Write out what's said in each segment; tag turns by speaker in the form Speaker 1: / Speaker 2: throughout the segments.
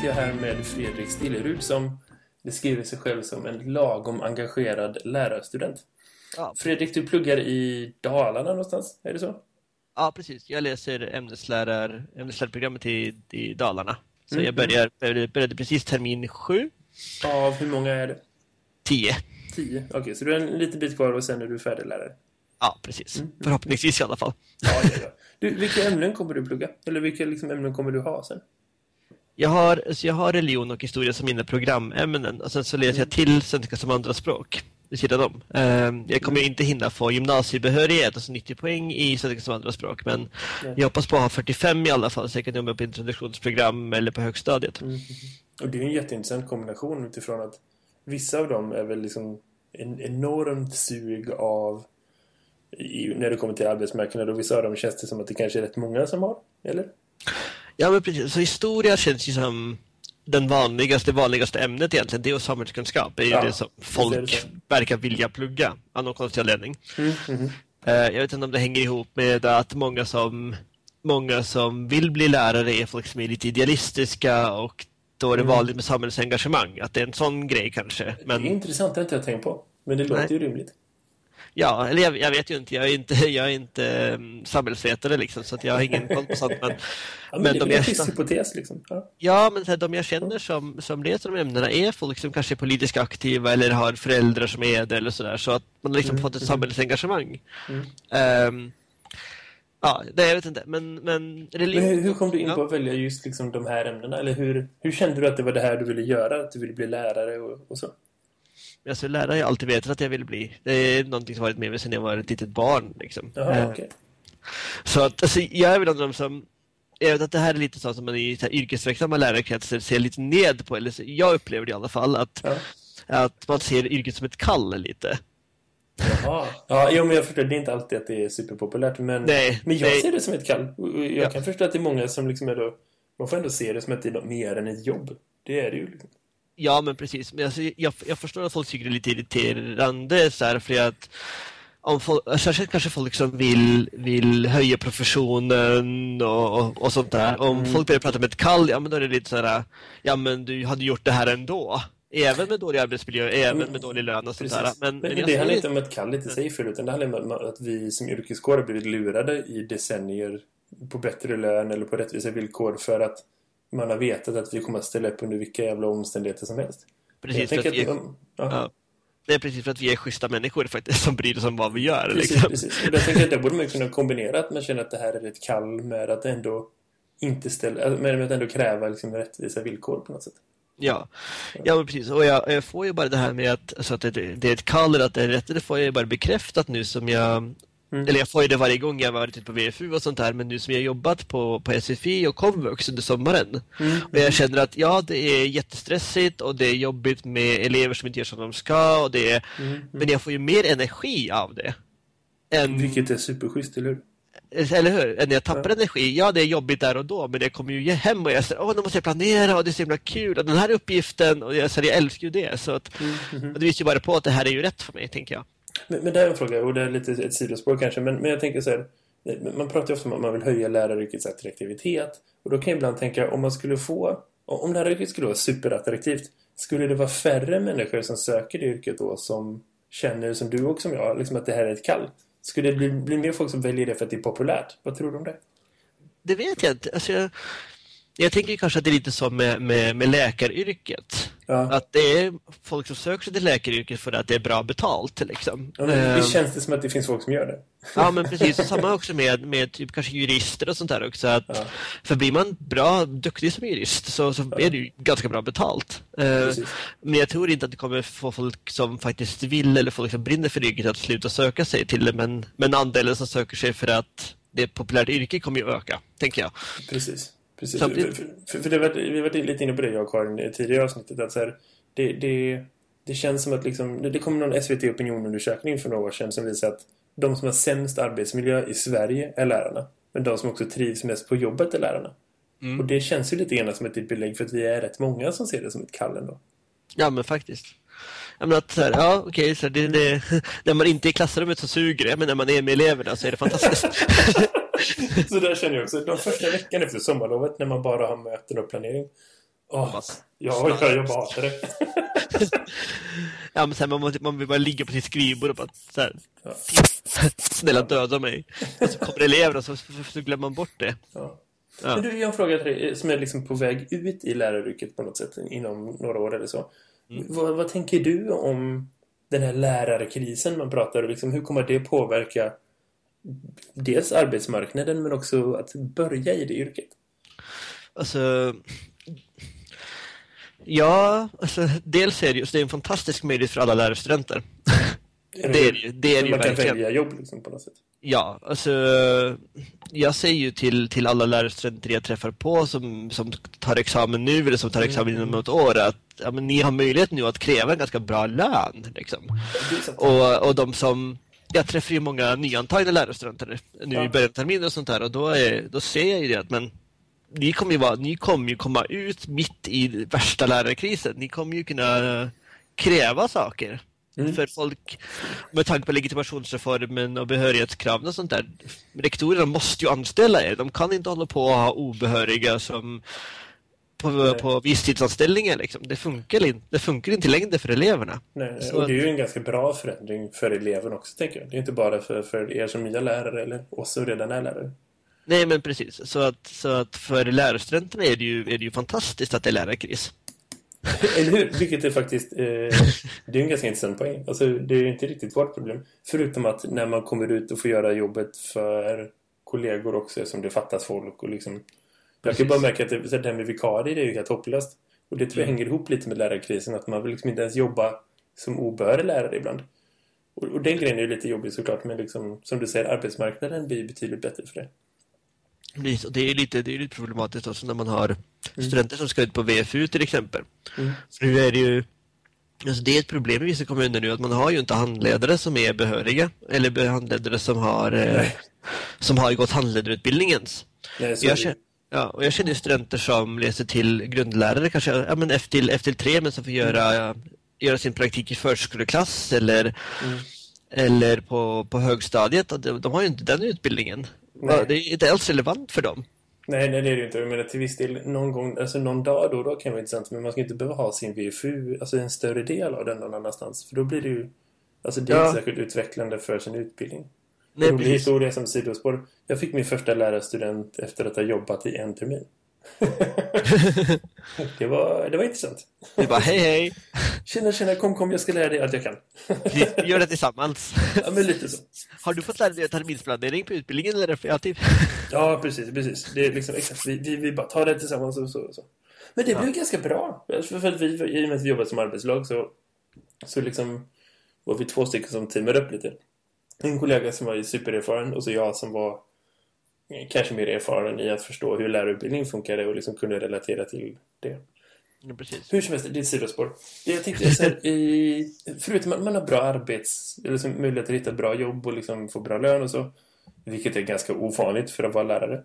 Speaker 1: sitter jag här med Fredrik Stillerud som beskriver sig själv som en lagom engagerad lärarstudent.
Speaker 2: Ja.
Speaker 1: Fredrik, du pluggar i Dalarna någonstans, är det så?
Speaker 2: Ja, precis. Jag läser ämneslärar, ämneslärarprogrammet i, i Dalarna. Så
Speaker 1: Mm.
Speaker 2: jag börjar, började, precis termin sju,
Speaker 1: Av hur många är det?
Speaker 2: tio.
Speaker 1: Tio? Okej, så du har en liten bit kvar och sen är du färdiglärare.
Speaker 2: Ja, precis.
Speaker 1: Mm.
Speaker 2: Förhoppningsvis i alla fall.
Speaker 1: Ja, ja, ja. Du, vilka ämnen kommer du plugga? Eller vilka liksom, ämnen kommer du ha sen?
Speaker 2: Jag har, så jag har religion och historia som mina programämnen och sen så läser jag till svenska som andraspråk vid sidan om. Ehm, Jag kommer inte hinna få gymnasiebehörighet, alltså 90 poäng i svenska som andraspråk, men
Speaker 1: Nej.
Speaker 2: jag hoppas på att ha 45 i alla fall så jag kan jobba på introduktionsprogram eller på högstadiet.
Speaker 1: Mm. Och det är en jätteintressant kombination utifrån att vissa av dem är väl liksom en enormt sug av i, när det kommer till arbetsmarknaden och vissa av dem känns det som att det kanske är rätt många som har, eller?
Speaker 2: Ja, men precis. Så historia känns ju som den vanligaste, vanligaste ämnet egentligen. Det och samhällskunskap är ju
Speaker 1: Ja,
Speaker 2: det som
Speaker 1: är det
Speaker 2: folk
Speaker 1: så.
Speaker 2: verkar vilja plugga av någon konstig anledning.
Speaker 1: Mm, mhm.
Speaker 2: Eh, Jag vet inte om det hänger ihop med att många som, många som vill bli lärare är folk som är lite idealistiska och då är det
Speaker 1: Mm.
Speaker 2: vanligt med samhällsengagemang. Att det är en sån grej kanske.
Speaker 1: Det är
Speaker 2: Men
Speaker 1: intressant, det har inte jag tänkt på. Men det låter
Speaker 2: Nej.
Speaker 1: ju rimligt.
Speaker 2: Ja, eller jag, jag vet ju inte. Jag är inte, jag är inte um, samhällsvetare liksom så att jag har ingen koll på sånt. Men,
Speaker 1: Ja, men,
Speaker 2: Men
Speaker 1: det
Speaker 2: de
Speaker 1: en
Speaker 2: är-
Speaker 1: frisk hypotes liksom. Ja.
Speaker 2: Ja, men här, de jag känner som, som läser de ämnena är folk som kanske är politiskt aktiva eller har föräldrar som är det eller sådär. Så att man har liksom
Speaker 1: Mm,
Speaker 2: fått ett
Speaker 1: mm.
Speaker 2: samhällsengagemang.
Speaker 1: Mm.
Speaker 2: Ehm, ja, det jag vet inte. Men, men religion...
Speaker 1: Men hur, hur kom du in
Speaker 2: Ja.
Speaker 1: på att välja just liksom de här ämnena? Eller hur, hur kände du att det var det här du ville göra? Att du ville bli lärare och, och så?
Speaker 2: Alltså, lärare har jag alltid vetat att jag vill bli. Det är någonting som varit med mig sedan jag var ett litet barn. Liksom.
Speaker 1: Jaha,
Speaker 2: Ehm,
Speaker 1: okej.
Speaker 2: Så att, alltså, jag är väl en av de som... Jag vet att det här är lite så som man i så här, yrkesverksamma lärarkretsar ser lite ned på, eller så, jag upplever det i alla fall, att,
Speaker 1: Ja.
Speaker 2: att man ser yrket som ett kall lite.
Speaker 1: Jaha. Ja, jo, men jag förstår. Det är inte alltid att det är superpopulärt. Men,
Speaker 2: Nej,
Speaker 1: men jag
Speaker 2: nej.
Speaker 1: ser det som ett kall. Jag
Speaker 2: Ja.
Speaker 1: kan förstå att det är många som liksom är då... Man får ändå se det som att det är mer än ett jobb. Det är det ju. Liksom.
Speaker 2: Ja, men precis. Men alltså, jag, jag förstår att folk tycker det är lite irriterande så här, för att om folk, särskilt kanske folk som vill, vill höja professionen och, och, och sånt där. Om
Speaker 1: Mm.
Speaker 2: folk börjar prata med ett kall, ja men då är det lite så här, ja men du hade gjort det här ändå. Även med dålig arbetsmiljö, även
Speaker 1: Mm.
Speaker 2: med dålig lön och sånt där. Men,
Speaker 1: Men,
Speaker 2: men
Speaker 1: det handlar inte om att kall säger fel, utan det handlar om att vi som yrkeskår har blivit lurade i decennier på bättre lön eller på rättvisa villkor för att man har vetat att vi kommer att ställa upp under vilka jävla omständigheter som helst.
Speaker 2: precis
Speaker 1: jag
Speaker 2: för att vi är,
Speaker 1: att, ja,
Speaker 2: det är precis för att vi är schyssta människor faktiskt som bryr oss om vad vi gör.
Speaker 1: precis,
Speaker 2: liksom.
Speaker 1: precis. Och jag tänker att det borde man kunna kombinera att man känner att det här är ett kall med att ändå inte ställa, med att ändå kräva liksom rättvisa villkor på något sätt.
Speaker 2: Ja, ja precis. Och jag, jag får ju bara det här med att, alltså att det, det är ett kall eller att det är rätt, det får jag ju bara bekräftat nu som jag
Speaker 1: Mm.
Speaker 2: Eller jag får ju det varje gång jag har varit ute på VFU och sånt där, men nu som jag jobbat på, på SFI och komvux under sommaren.
Speaker 1: Mm.
Speaker 2: Och jag känner att ja, det är jättestressigt och det är jobbigt med elever som inte gör som de ska, och det är,
Speaker 1: Mm. Mm.
Speaker 2: men jag får ju mer energi av det. Än,
Speaker 1: Vilket är superschysst, eller hur?
Speaker 2: eller hur? Än när jag tappar energi. Ja, det är jobbigt där och då, men jag kommer ju hem och jag säger åh, nu måste jag planera och det är så himla kul och den här uppgiften och jag, så jag älskar ju det. Så att,
Speaker 1: Mm. Mhm.
Speaker 2: och det visar ju bara på att det här är ju rätt för mig, tänker jag.
Speaker 1: Men, men det här är en fråga, och det är lite ett sidospår kanske, men, men jag tänker så här. Eh, man pratar ju ofta om att man vill höja läraryrkets attraktivitet. Och då kan jag ibland tänka, om man skulle få... Om läraryrket skulle vara superattraktivt, skulle det vara färre människor som söker det yrket då som känner som du och som jag, liksom att det här är ett kall? Skulle det bli, bli mer folk som väljer det för att det är populärt? Vad tror du om det?
Speaker 2: Det vet jag inte. Alltså, jag, jag tänker kanske att det är lite som med, med, med läkaryrket.
Speaker 1: Ja.
Speaker 2: Att det är folk som söker sig till läkaryrket för att det är bra betalt. Liksom.
Speaker 1: Ja, men
Speaker 2: Ehm,
Speaker 1: visst känns det som att det finns folk som gör det?
Speaker 2: Ja, men precis. Och samma också med, med typ kanske jurister och sånt där också. Att,
Speaker 1: Ja.
Speaker 2: För blir man bra, duktig som jurist så, så är det ju ganska bra betalt. Eh,
Speaker 1: Precis.
Speaker 2: men jag tror inte att det kommer få folk som faktiskt vill eller folk som brinner för yrket att sluta söka sig till det. Men, men andelen som söker sig för att det är ett populärt yrke kommer ju öka, tänker jag.
Speaker 1: Precis. Precis. För,
Speaker 2: Samtidigt-
Speaker 1: för, för, för det var, vi har varit lite inne på det jag och Karin tidigare avsnittet. Att så här, det, det, det känns som att liksom, det, det kom någon SVT opinionundersökning för några år sedan som visar att de som har sämst arbetsmiljö i Sverige är lärarna. Men de som också trivs mest på jobbet är lärarna.
Speaker 2: Mm.
Speaker 1: Och det känns ju lite grann som ett belägg för att vi är rätt många som ser det som ett kall ändå.
Speaker 2: Ja, men faktiskt. Jag menar att så här, ja okej, så det, det, när man inte är i klassrummet så suger det, men när man är med eleverna så är det fantastiskt.
Speaker 1: Så där känner jag också. De första veckan efter sommarlovet när man bara har möten och planering. Oh, ja, jag, jag hatar det.
Speaker 2: ja, men här, man, man vill bara ligga på sitt skrivbord och bara så här, ja. snälla döda mig. Och så kommer eleverna och så, så, så glömmer man bort det.
Speaker 1: Ja. Ja. Men du, jag har en fråga till dig som är liksom på väg ut i läraryrket på något sätt inom några år eller så. Mm. Vad, vad, tänker du om den här lärarkrisen man pratar om? Liksom, hur kommer det påverka dels arbetsmarknaden men också att börja i det yrket?
Speaker 2: Alltså... Ja, alltså, dels är det ju det är en fantastisk möjlighet för alla lärarstudenter.
Speaker 1: Det är det ju, det är ju man kan välja jobb liksom på något sätt.
Speaker 2: Ja, alltså jag säger ju till, till alla lärarstudenter jag träffar på som, som tar examen nu eller som tar examen inom något år att ja, men ni har möjlighet nu att kräva en ganska bra lön. Liksom. Och, och de som jag träffar ju många nyantagna lärarstudenter nu ja. i början av terminen och sånt där och då, är, då ser jag ju det att men ni kommer ju, vara, ni kommer ju komma ut mitt i värsta lärarkrisen. Ni kommer ju kunna kräva saker. Mm. För folk, med tanke på legitimationsreformen och behörighetskraven och sånt där. Rektorerna måste ju anställa er. De kan inte hålla på att ha obehöriga som på, på visstidsanställningar. Liksom. Det, funkar inte, det funkar inte längre för eleverna.
Speaker 1: Nej, och det är ju en ganska bra förändring för eleven också, tänker jag. Det är inte bara för, för er som nya lärare eller oss som redan är lärare.
Speaker 2: Nej, men precis. Så att, så att för lärarstudenterna är det, ju, är det ju fantastiskt att det är lärarkris.
Speaker 1: Eller hur? Vilket är faktiskt... Eh, det är en ganska intressant poäng. Alltså, det är inte riktigt vårt problem. Förutom att när man kommer ut och får göra jobbet för kollegor också som det fattas folk och liksom... Jag kan bara märka att det, det här med vikarier är ju helt hopplöst. Och det tror jag mm. hänger ihop lite med lärarkrisen. Att man vill liksom inte ens jobba som obehörig lärare ibland. Och, och den grejen är ju lite jobbig såklart. Men liksom, som du säger, arbetsmarknaden blir betydligt bättre för det.
Speaker 2: Det är lite, det är lite problematiskt också när man har mm. studenter som ska ut på VFU till exempel. Mm. För nu är det ju Alltså det är ett problem i vissa kommuner nu att man har ju inte handledare som är behöriga eller handledare som har eh, som har gått handledarutbildningens.
Speaker 1: Nej, jag känner,
Speaker 2: ja, och jag känner studenter som läser till grundlärare kanske ja, men efter, efter tre men som får göra, mm. göra sin praktik i förskoleklass eller, mm. eller på, på högstadiet. De, de har ju inte den utbildningen. Nej. Det är inte alls relevant för dem.
Speaker 1: Nej, nej, det är det inte. Jag menar till viss del någon gång, alltså någon dag då, då kan det vara intressant. Men man ska inte behöva ha sin VFU, alltså en större del av den någon annanstans. För då blir det ju, alltså det är ja. inte särskilt utvecklande för sin utbildning. Nej, rolig historia som sidospår. Jag fick min första lärarstudent efter att ha jobbat i en termin. det, var, det var intressant.
Speaker 2: Du bara, hej hej.
Speaker 1: Tjena, tjena, kom, kom, jag ska lära dig allt jag kan.
Speaker 2: Vi gör det tillsammans.
Speaker 1: ja, men lite så.
Speaker 2: Har du fått lära dig terminsplanering på utbildningen eller för alltid?
Speaker 1: ja, precis, precis. Det är liksom exakt, vi, vi, vi bara tar det tillsammans och så. Och så. Men det ja. blev ganska bra. För att vi, I och med att vi jobbar som arbetslag så, så liksom var vi två stycken som teamade upp lite. En kollega som var supererfaren och så jag som var kanske mer erfaren i att förstå hur lärarutbildning funkade och liksom kunde relatera till det.
Speaker 2: Ja, precis.
Speaker 1: Hur som helst, det är ett sidospår. Jag tänkte så här, i, förutom att man har bra arbets... Eller liksom möjlighet att hitta bra jobb och liksom få bra lön och så. Vilket är ganska ovanligt för att vara lärare.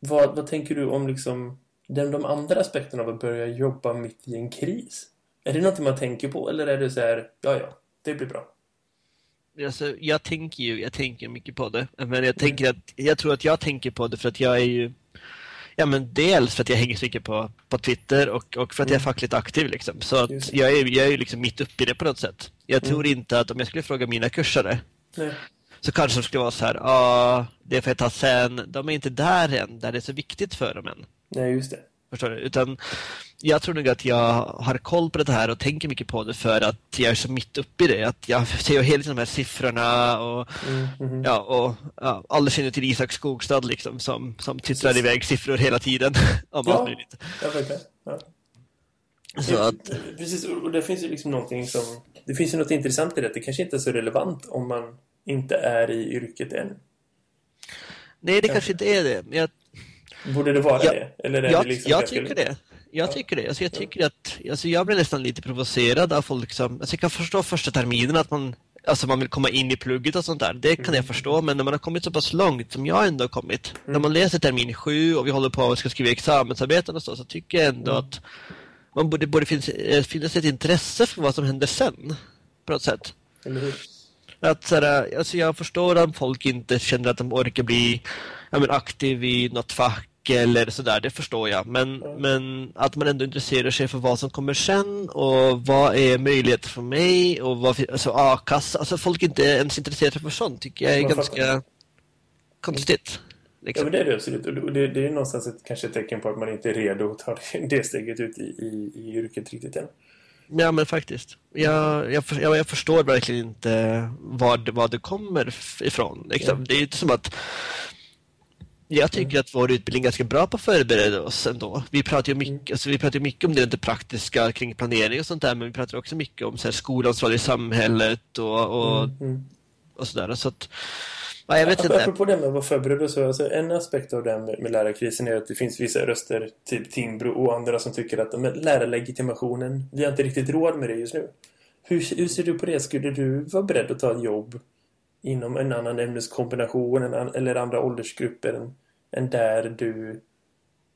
Speaker 1: Vad, vad tänker du om liksom den, de andra aspekterna av att börja jobba mitt i en kris? Är det något man tänker på eller är det så här, ja ja, det blir bra?
Speaker 2: Alltså, jag tänker ju jag tänker mycket på det. Men jag, tänker att, jag tror att jag tänker på det för att jag är ju Ja men dels för att jag hänger så mycket på, på Twitter och, och för att jag är mm. fackligt aktiv liksom. Så att jag är, jag är ju liksom mitt uppe i det på något sätt. Jag mm. tror inte att om jag skulle fråga mina kursare Nej. så kanske de skulle vara så här, ja ah, det får jag ta sen. De är inte där än, där det är så viktigt för dem än.
Speaker 1: Nej just det.
Speaker 2: Förstår du? Utan jag tror nog att jag har koll på det här och tänker mycket på det för att jag är så mitt uppe i det. Att jag ser hela tiden de här siffrorna och, mm, mm. Ja, och ja, alla känner till Isak Skogstad liksom, som, som tittar iväg siffror hela tiden. om
Speaker 1: ja, allt möjligt. Ja, verkligen. Ja.
Speaker 2: Så att...
Speaker 1: Precis, och det finns ju liksom någonting som... Det finns ju något intressant i det. Det kanske inte är så relevant om man inte är i yrket än.
Speaker 2: Nej, det kanske inte är det. Jag
Speaker 1: Borde det vara ja, det? Eller är
Speaker 2: jag,
Speaker 1: det liksom
Speaker 2: jag tycker det. Jag tycker det. Alltså jag, tycker att, alltså jag blir nästan lite provocerad av folk som... Alltså jag kan förstå första terminen att man, alltså man vill komma in i plugget och sånt där. Det kan mm. jag förstå. Men när man har kommit så pass långt som jag ändå har kommit. Mm. När man läser termin sju och vi håller på och ska skriva examensarbeten och så, så tycker jag ändå mm. att man borde, borde finnas, eh, finnas ett intresse för vad som händer sen. På något sätt. Att, såhär, alltså jag förstår att folk inte känner att de orkar bli ja, men aktiv i något fack mycket eller sådär, det förstår jag. Men,
Speaker 1: Mm.
Speaker 2: men att man ändå intresserar sig för vad som kommer sen och vad är möjligheter för mig och vad, alltså a-kassa, alltså folk är inte ens intresserade för sånt tycker jag är
Speaker 1: Man
Speaker 2: ganska konstigt.
Speaker 1: Ja,
Speaker 2: Liksom.
Speaker 1: men det är det absolut. Och det- det, är någonstans ett, kanske ett tecken på att man inte är redo att ta det, steget ut i, i, i yrket riktigt än.
Speaker 2: Ja, men faktiskt. Jag, jag, jag, förstår verkligen inte var det, var det kommer ifrån. Liksom. Det är inte som att jag tycker att vår utbildning är ganska bra på att förbereda oss ändå. Vi pratar ju mycket, alltså, vi pratar mycket om det inte praktiska kring planering och sånt där, men vi pratar också mycket om så här, skolans roll i samhället och, och,
Speaker 1: Mm.
Speaker 2: och sådär. Så att, ja, jag vet
Speaker 1: Ap-
Speaker 2: inte.
Speaker 1: Apropå det med att vara förberedd så, alltså en aspekt av den med, med lärarkrisen är att det finns vissa röster, typ Timbro och andra som tycker att men, lärarlegitimationen, vi har inte riktigt råd med det just nu. Hur, hur ser du på det? Skulle du vara beredd att ta ett jobb inom en annan ämneskombination eller andra åldersgrupper än, än där du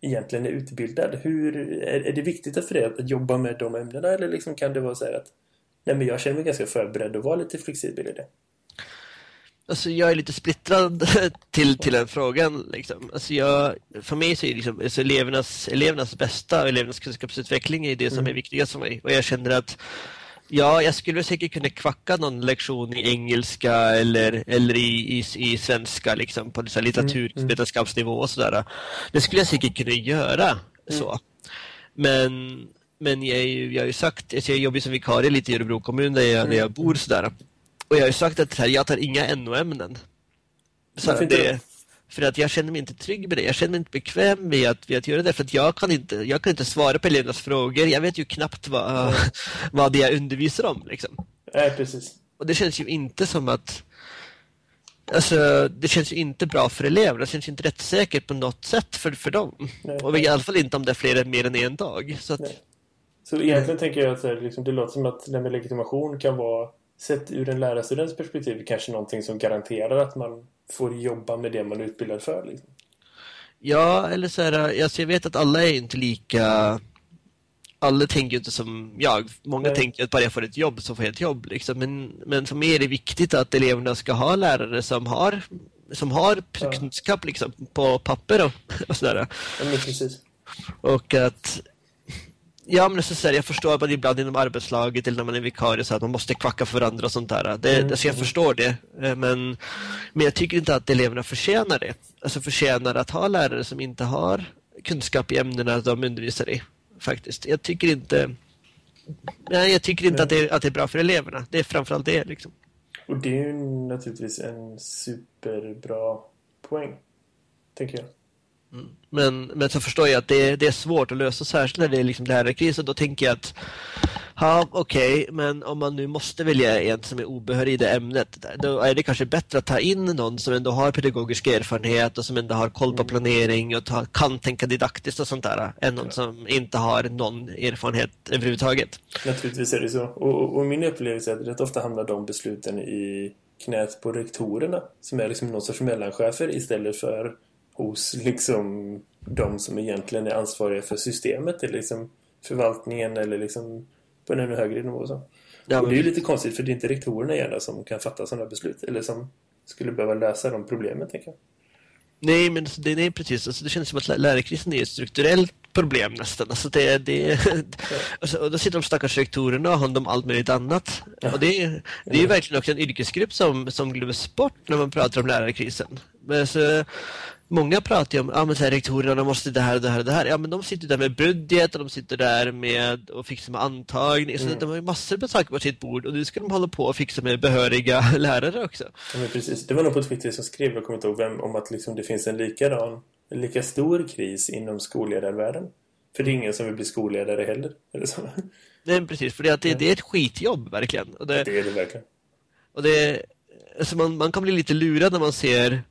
Speaker 1: egentligen är utbildad? Hur, är, är det viktigt för dig att, jobba med de ämnena eller liksom kan det vara så här att nej men jag känner mig ganska förberedd och vara lite flexibel i det?
Speaker 2: Alltså jag är lite splittrad till, till den frågan. Liksom. Alltså jag, för mig så är liksom, alltså elevernas, elevernas bästa och elevernas kunskapsutveckling är det som är viktigast för mig. Och jag känner att ja, jag skulle säkert kunna kvacka någon lektion i engelska eller, eller i, i, i svenska liksom, på så här litteraturvetenskapsnivå och sådär. Det skulle jag säkert kunna göra. så. Men, men jag, jag har ju sagt, alltså jag jobbar som vikarie lite i Örebro kommun där jag, där jag bor sådär. Och jag har ju sagt att här, jag tar inga NO-ämnen. Så
Speaker 1: Varför
Speaker 2: det? För att jag känner mig inte trygg med det. Jag känner mig inte bekväm med att, med att göra det. För att jag kan inte, jag kan inte svara på elevernas frågor. Jag vet ju knappt vad, vad det jag undervisar om. Liksom.
Speaker 1: Nej, precis.
Speaker 2: Och det känns ju inte som att Alltså, det känns ju inte bra för eleverna. Det känns ju inte rättssäkert på något sätt för, för dem.
Speaker 1: Nej.
Speaker 2: Och i alla fall inte om det är fler mer än en dag. Så att.
Speaker 1: Så egentligen tänker jag att liksom, det låter som att det med legitimation kan vara, sett ur en lärarstudents perspektiv, kanske någonting som garanterar att man får jobba med det man är utbildad för. Liksom.
Speaker 2: Ja, eller så här, alltså jag vet att alla är inte lika... Alla tänker ju inte som jag. Många
Speaker 1: Nej.
Speaker 2: tänker att bara jag får ett jobb så får jag ett jobb. Liksom. Men, men för mig är det viktigt att eleverna ska ha lärare som har, som har
Speaker 1: Ja.
Speaker 2: kunskap liksom, på papper och, och sådär.
Speaker 1: Ja, precis.
Speaker 2: Och att... Ja, men så så här, jag förstår att man ibland inom arbetslaget eller när man är vikarie så att man måste kvacka för varandra och sånt där. Det,
Speaker 1: Mm,
Speaker 2: alltså jag
Speaker 1: mm.
Speaker 2: förstår det. Eh, Men, men jag tycker inte att eleverna förtjänar det. Alltså förtjänar att ha lärare som inte har kunskap i ämnena de undervisar i. Faktiskt. Jag tycker inte... Nej, jag tycker inte att det, att det är bra för eleverna. Det är framförallt det. Liksom.
Speaker 1: Och det är ju naturligtvis en superbra poäng. Tänker jag.
Speaker 2: Men, men så förstår jag att det, det är svårt att lösa, särskilt när det är liksom lärarkris. Och då tänker jag att, ja okej, men om man nu måste välja en som är obehörig i det ämnet, då är det kanske bättre att ta in någon som ändå har pedagogisk erfarenhet och som ändå har koll på planering och ta, kan tänka didaktiskt och sånt där, än någon som inte har någon erfarenhet överhuvudtaget.
Speaker 1: Naturligtvis är det så. Och, och, och min upplevelse är att rätt ofta hamnar de besluten i knät på rektorerna som är liksom någon sorts mellanchefer istället för hos liksom de som egentligen är ansvariga för systemet eller liksom förvaltningen eller liksom på en ännu högre nivå. Så.
Speaker 2: Ja,
Speaker 1: och det är ju lite konstigt för det är inte rektorerna gärna som kan fatta sådana beslut eller som skulle behöva lösa de problemen, tänker jag.
Speaker 2: nej, men det, nej, precis. Alltså, det känns som att lä- lärarkrisen är ett strukturellt problem nästan. Alltså, det, det, alltså, och då sitter de stackars rektorerna och har om allt möjligt annat. Och det, är- det är ju verkligen också en yrkesgrupp som, som glöms bort när man pratar om lärarkrisen. Men så, många pratar ju om ah, men så här, rektorerna de måste det här och det här och det här. Ja, men de sitter där med budget och de sitter där med och fixar med antagning. Så
Speaker 1: Mm.
Speaker 2: de har ju massor med saker på sitt bord och nu ska de hålla på och fixa med behöriga lärare också.
Speaker 1: Ja, men precis. Det var nog på Twitter som skrev, jag kommer inte ihåg vem, om att liksom det finns en likadan, en lika stor kris inom skolledarvärlden. För det är ingen som vill bli skolledare heller. Eller så.
Speaker 2: Nej, precis. För det, att det, det är ett skitjobb verkligen. Och det,
Speaker 1: Det är det verkligen.
Speaker 2: Och det, alltså man, man kan bli lite lurad när man ser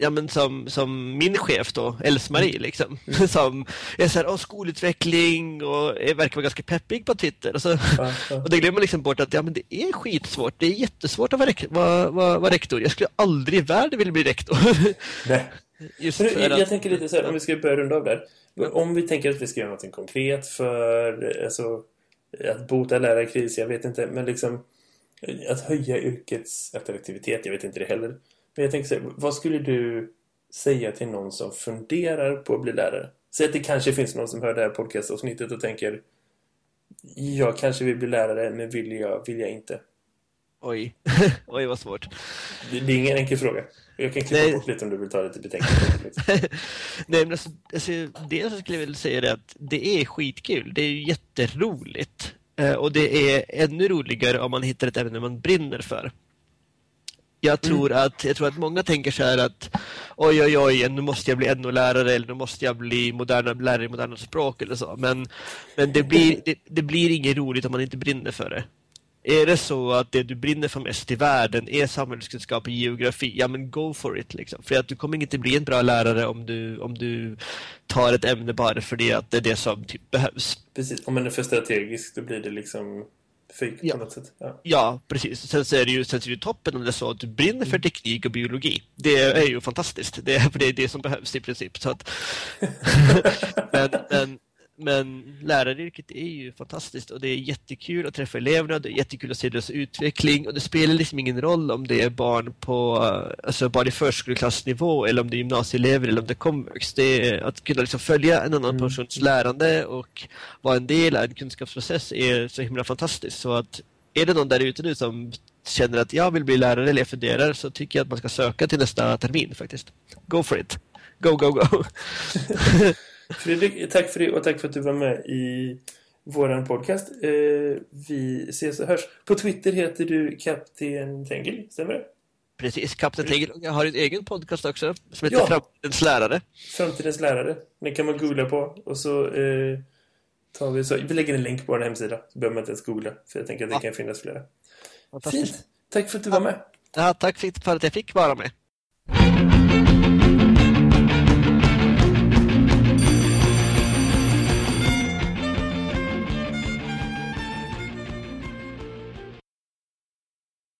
Speaker 2: Ja men som, som min chef då, Else-Marie liksom, som är såhär, åh skolutveckling och är, verkar vara ganska peppig på Twitter. Och, så,
Speaker 1: Ja, ja.
Speaker 2: och det glömmer man liksom bort att ja men det är skitsvårt, det är jättesvårt att vara, vara, vara, vara rektor. Jag skulle aldrig i världen vilja bli rektor.
Speaker 1: Nej.
Speaker 2: Just
Speaker 1: Men jag, jag
Speaker 2: att,
Speaker 1: tänker lite så här, om vi ska börja runda av där. Om vi tänker att vi ska göra något konkret för alltså, att bota lärarkris, jag vet inte, men liksom att höja yrkets attraktivitet, jag vet inte det heller. Men jag tänker så här, vad skulle du säga till någon som funderar på att bli lärare? Säg att det kanske finns någon som hör det här podcastavsnittet och tänker jag kanske vill bli lärare men vill jag, vill jag inte.
Speaker 2: Oj, oj vad svårt.
Speaker 1: Det, det, är ingen enkel fråga. Jag kan klippa Nej. bort lite om du vill ta lite betänkande.
Speaker 2: Nej, men alltså, alltså, det jag skulle vilja säga är att det är skitkul. Det är ju jätteroligt. Eh, och det är ännu roligare om man hittar ett ämne man brinner för. Jag mm. tror, mm. att, jag tror att många tänker så här att oj, oj, oj, nu måste jag bli NO-lärare eller nu måste jag bli moderna, lärare i moderna språk eller så. Men, men det, blir, det, det blir inget roligt om man inte brinner för det. Är det så att det du brinner för mest i världen är samhällskunskap och geografi, ja men go for it. Liksom. För att du kommer inte bli en bra lärare om du, om du tar ett ämne bara för det att det är det som typ behövs.
Speaker 1: Precis, om man är för strategisk då blir det liksom fake
Speaker 2: ja.
Speaker 1: på något sätt.
Speaker 2: Ja. ja, precis. Sen så är det ju, sen så är det toppen om det är så att du brinner för mm. teknik och biologi. Det är ju fantastiskt. Det är, det är det som behövs i princip. Så att... men, men men läraryrket är ju fantastiskt och det är jättekul att träffa eleverna, det är jättekul att se deras utveckling och det spelar liksom ingen roll om det är barn på alltså barn i förskoleklassnivå eller om det är gymnasieelever eller om det är komvux. Det är att kunna liksom följa en annan mm. persons lärande och vara en del av en kunskapsprocess är så himla fantastiskt. Så att är det någon där ute nu som känner att jag vill bli lärare eller jag funderar så tycker jag att man ska söka till nästa termin faktiskt. Go for it! Go, go, go!
Speaker 1: Fredrik, tack för det och tack för att du var med i våran podcast. Eh, vi ses och hörs. På Twitter heter du Kapten Tengel, stämmer det?
Speaker 2: Precis, Kapten Tengel. Jag har en egen podcast också som heter ja. Framtidens lärare.
Speaker 1: Framtidens lärare. Den kan man googla på och så eh, tar vi så. Vi lägger en länk på vår hemsida så behöver man inte ens googla för jag tänker att det ja. kan finnas flera. Fint. Tack för att du var med.
Speaker 2: Ja, tack för att jag fick vara med.